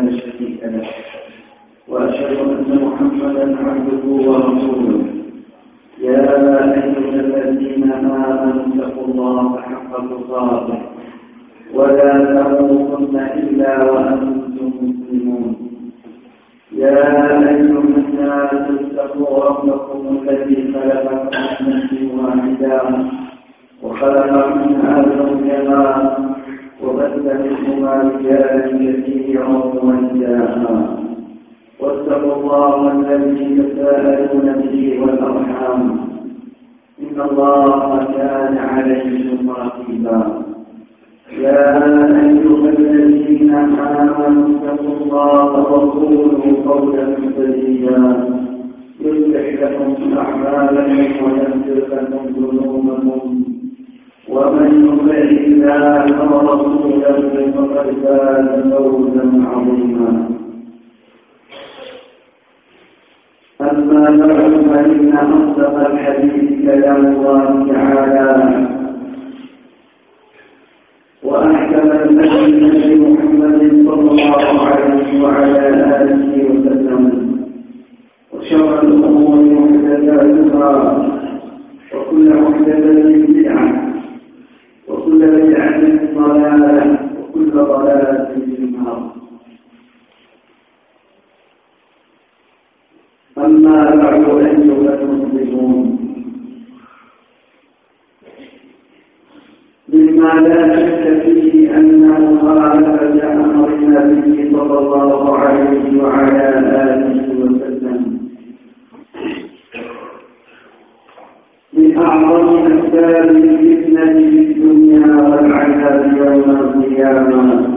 لا شريك له. وأشهد أن محمدا عبده ورسوله. الله الذي تساءلون به والأرحام. إن الله كان عليكم رقيبا. يا أيها الذين آمنوا اتقوا الله وقولوا قولا سديدا. يصلح لكم أعمالكم ويغفر لكم ذنوبكم. ومن يطع الله ورسوله فقد فاز فوزا عظيما. أما بعد فإن أصدق الحديث كلام الله تعالى. وأحكم النبي محمد صلى الله عليه وعلى آله وسلم. وشر الأمور محدثاتها. وكل محدثة بدعة. وكل بدعة ضلالة. وكل ضلالة في النار. أما بعد أيها المسلمون مما لا شك فيه أن مخالفة أمر النبي صلى الله عليه وعلى آله وسلم. من أعظم أسباب الفتنة في الدنيا والعذاب يوم القيامة.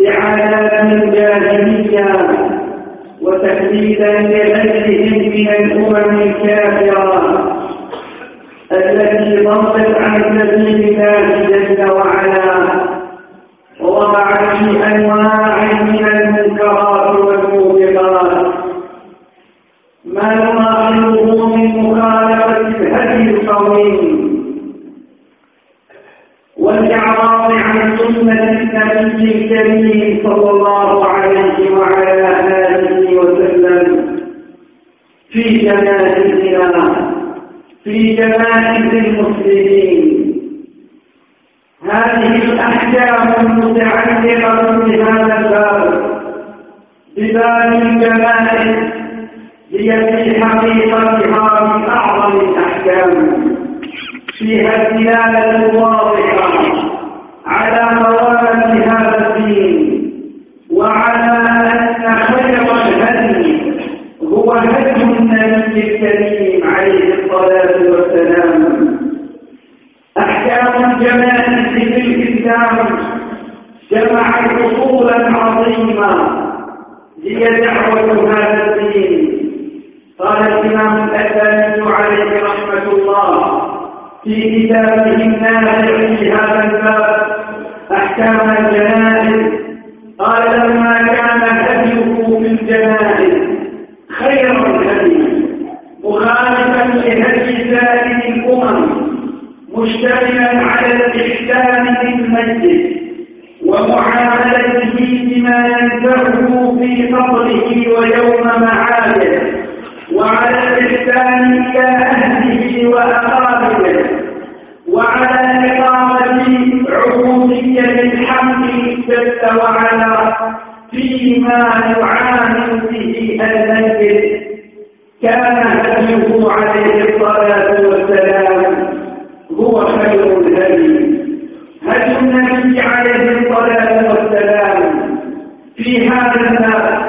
لعادات الجاهلية وتحديدا لغيرهم من الأمم الكافرة التي ضلت عن سبيل الله جل وعلا ووقعت في أنواع من المنكرات والموبقات ما نلاحظه من مخالفه الهدي القويم والاعراض عن سنه النبي صلى الله عليه وعلى آله وسلم في جنائزنا في جنائز المسلمين. هذه الأحكام المتعلقة بهذا الباب بباب الجنائز هي في حقيقتها من أعظم الأحكام فيها الدلالة الواضحة الكريم عليه الصلاة والسلام. أحكام الجنائز في الإسلام جمعت أصولا عظيمة هي دعوة هذا الدين. قال الإمام الألباني عليه رحمة الله في كتابه النافع في هذا الباب أحكام الجنائز قال لما كان هديه في الجنائز خير الهدي مخالفا لهدي سائر الأمم مشتملا على الإحكام بالمجد ومعاملته بما ينفعه في فضله ويوم معاده وعلى الإحسان إلى أهله وأقاربه وعلى إقامة عبودية الحمد جل وعلا فيما يعامل به المسجد كان النبي عليه الصلاة والسلام هو خير الهدي. هدي النبي عليه الصلاة والسلام في هذا الناس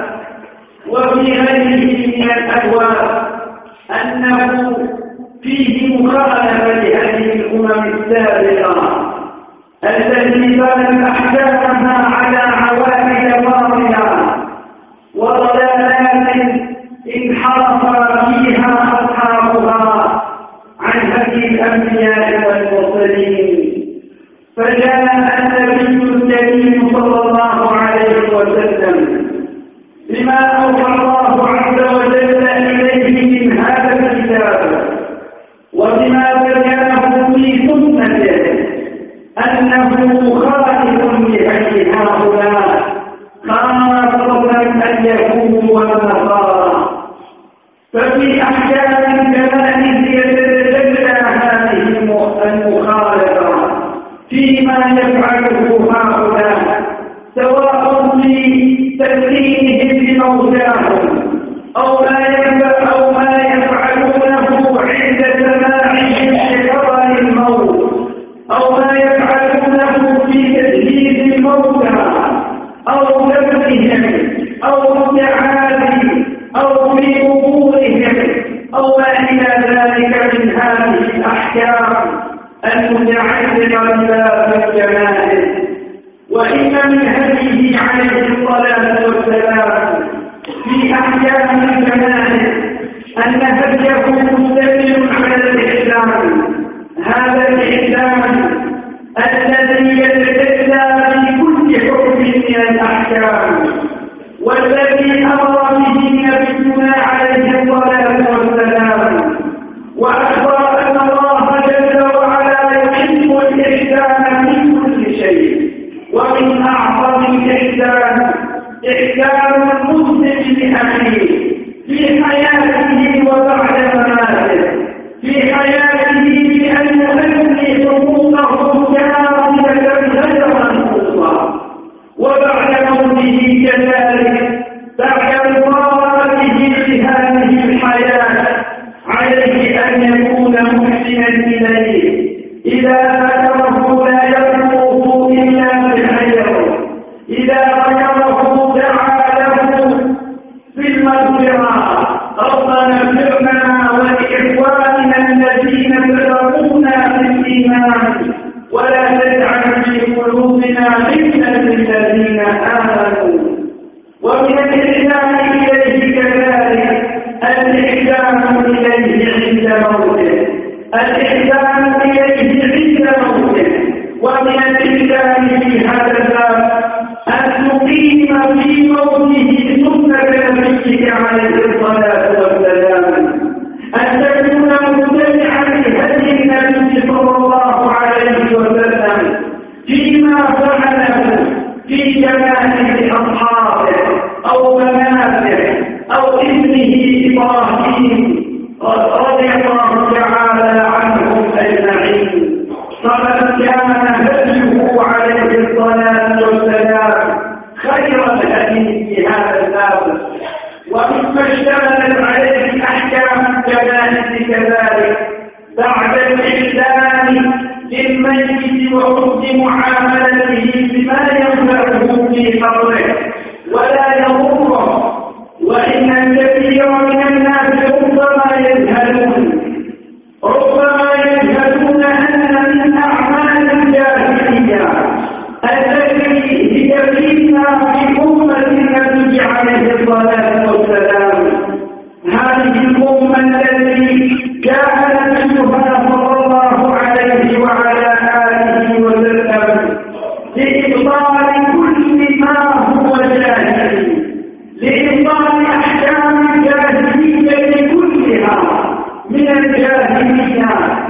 وفي غيره من الأبواب أنه فيه مخالفة لهذه الأمم السابقة التي كانت احداثا تكفيهم أو ما أو ما يفعلونه عند سماعهم الموت أو ما يفعلونه في تجهيز الموتى أو نفسهم وتعالى Saturday Gracias.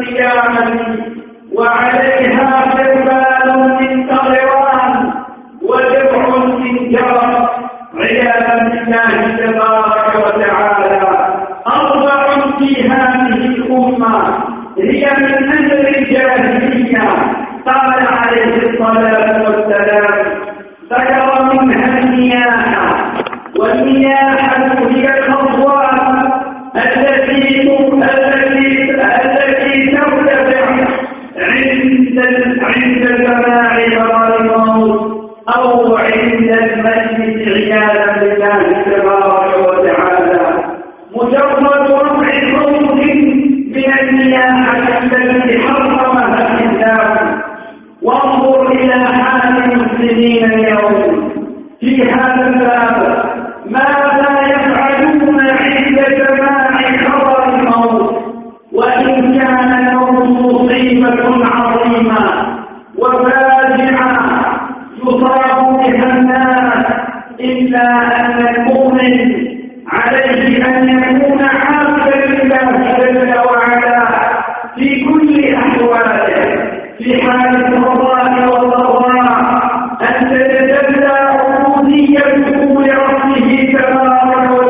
قياما موضع الناس إلا أن المؤمن عليه أن يكون عابدا لله جل وعلا في كل أحواله في حال الرضاء والضراء أن تتجلى عبوديته لربه تبارك وتعالى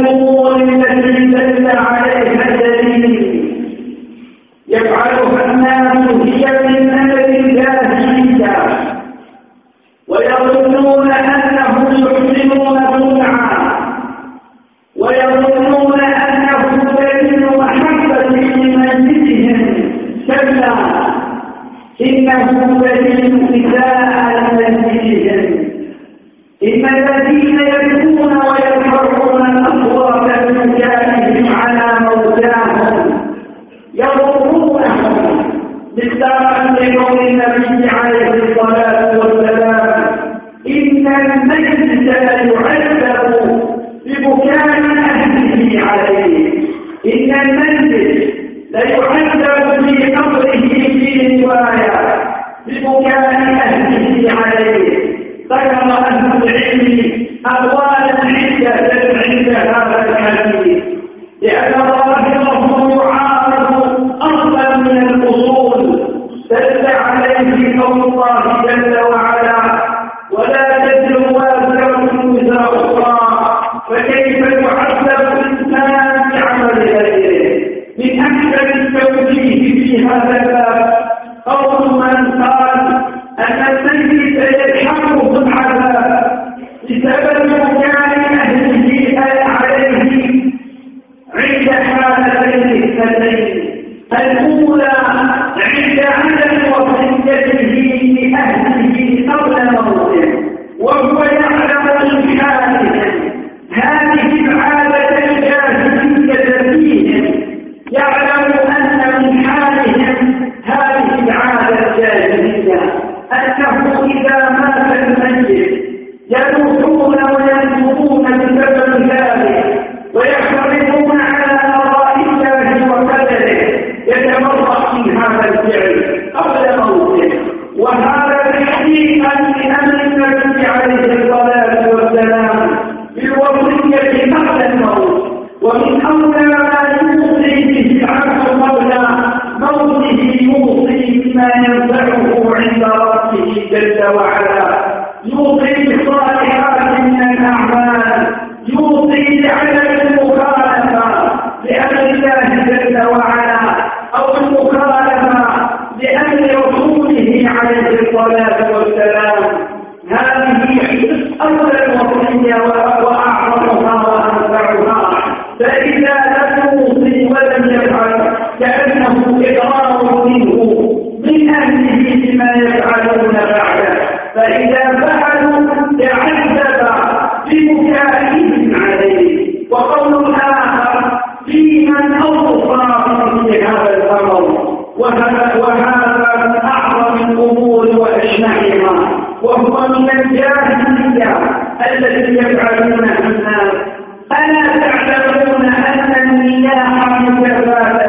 الأمور التي دل عليها الدليل الله تفعلون الناس ألا تعلمون أن الملاح مكفاة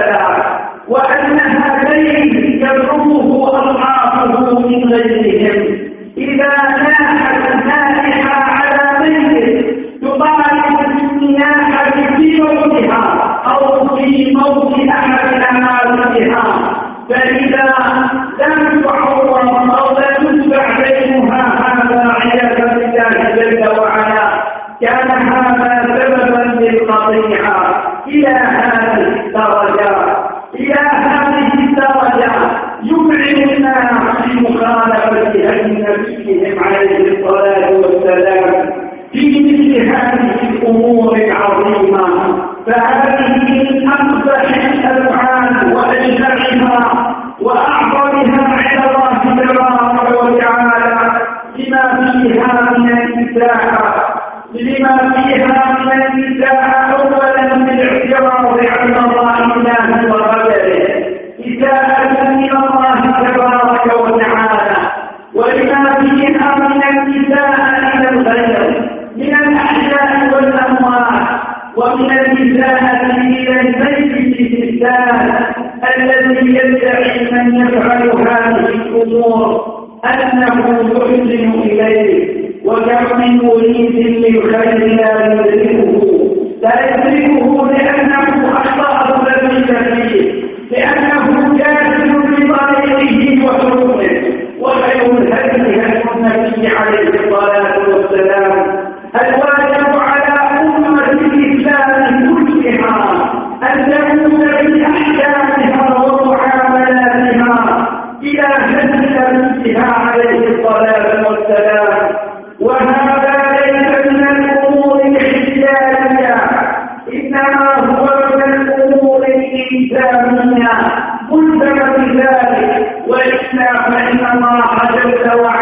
وعجلت وعجلت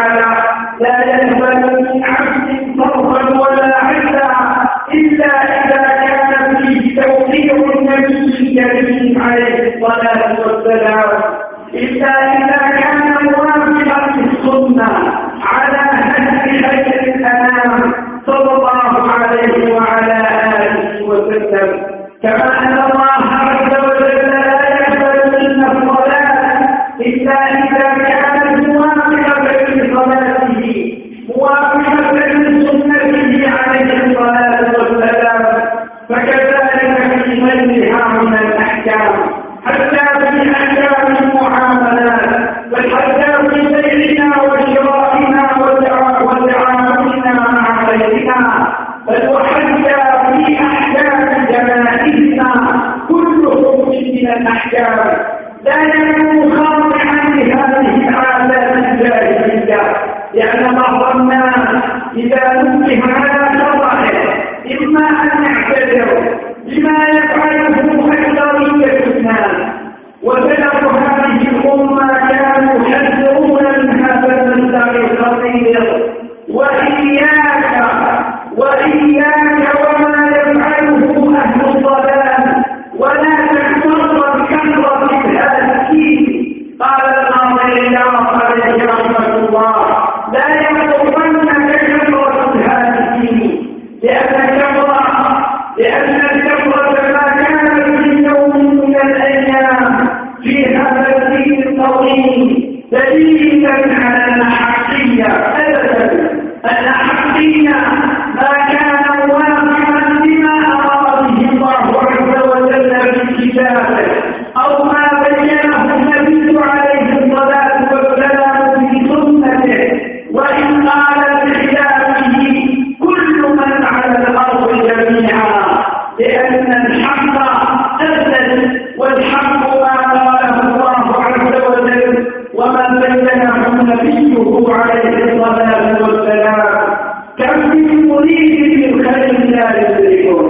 لنا نبيه عليه الصلاة والسلام. كم من مريد من لا يدركه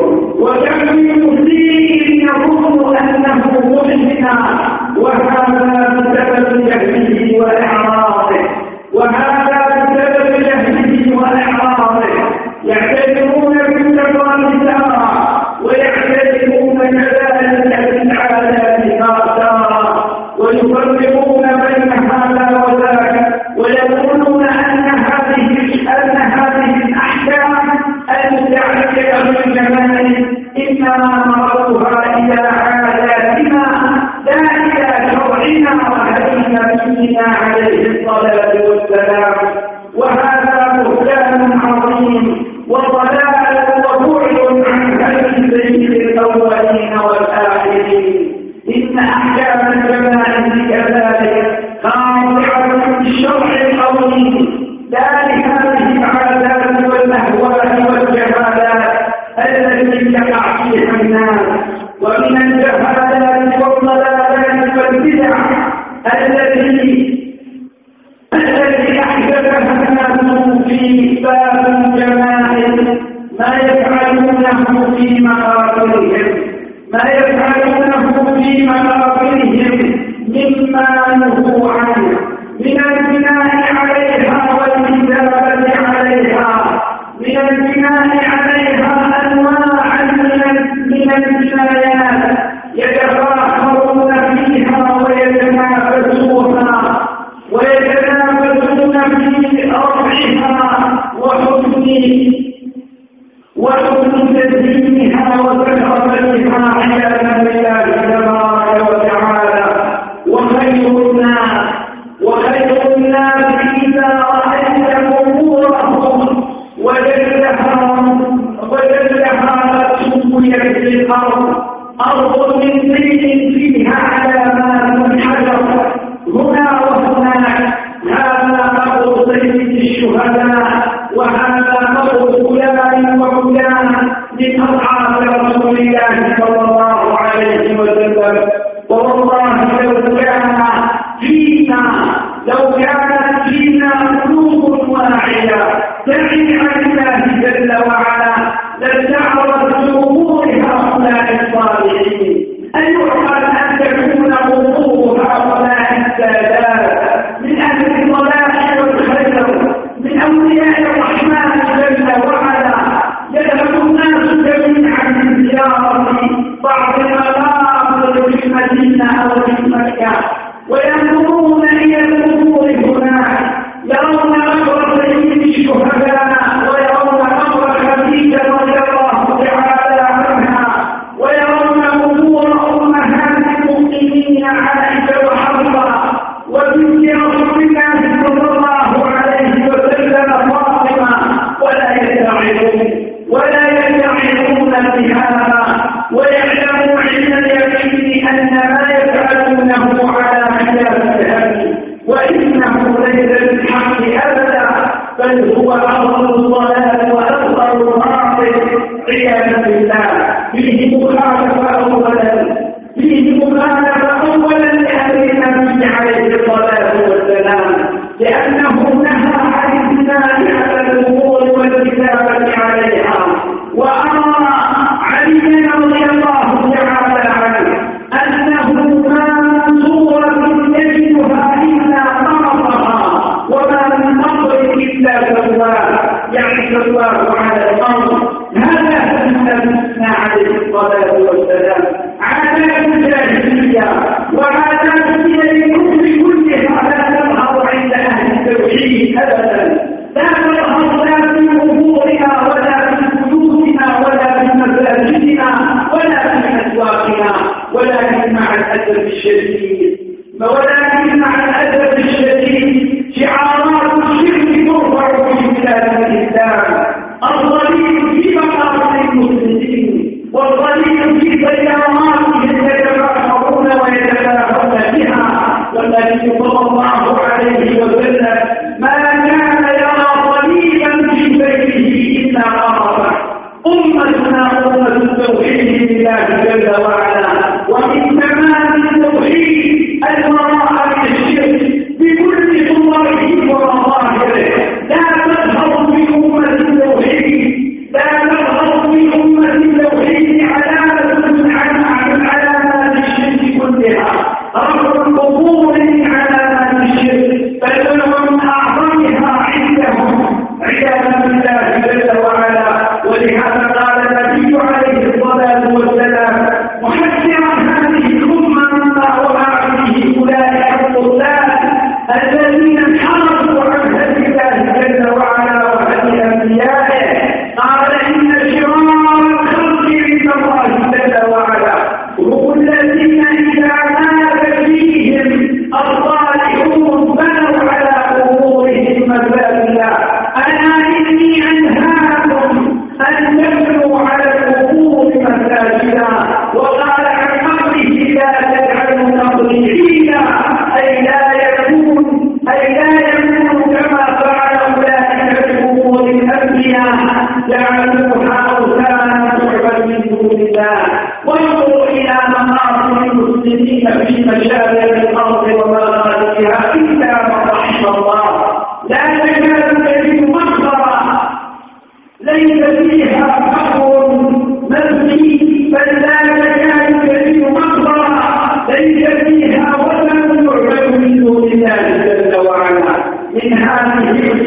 وكم من يظن أنه وهذا بسبب جهله وإعراضه وهذا بني مثل الأرض. أرض من طين فيها على علامات حجر. هنا وهناك هذا قبر سيد طيب الشهداء وهذا قبر فلان وفلان من اصحاب رسول الله صلى الله عليه وسلم. والله لو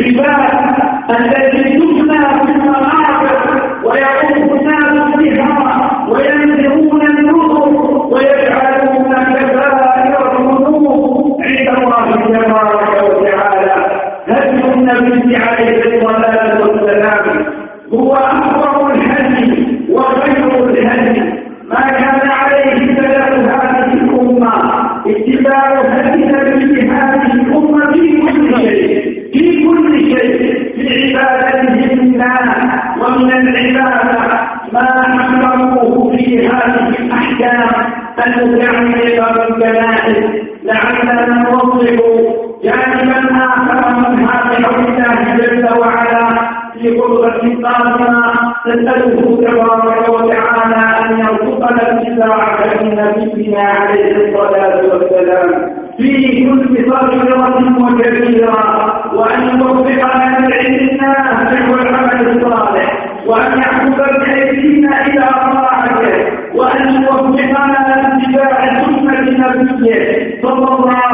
privata, andate وأن يحكم بأيدينا إلى طاعته وأن يوفقنا لاتباع سنة نبيه صلى الله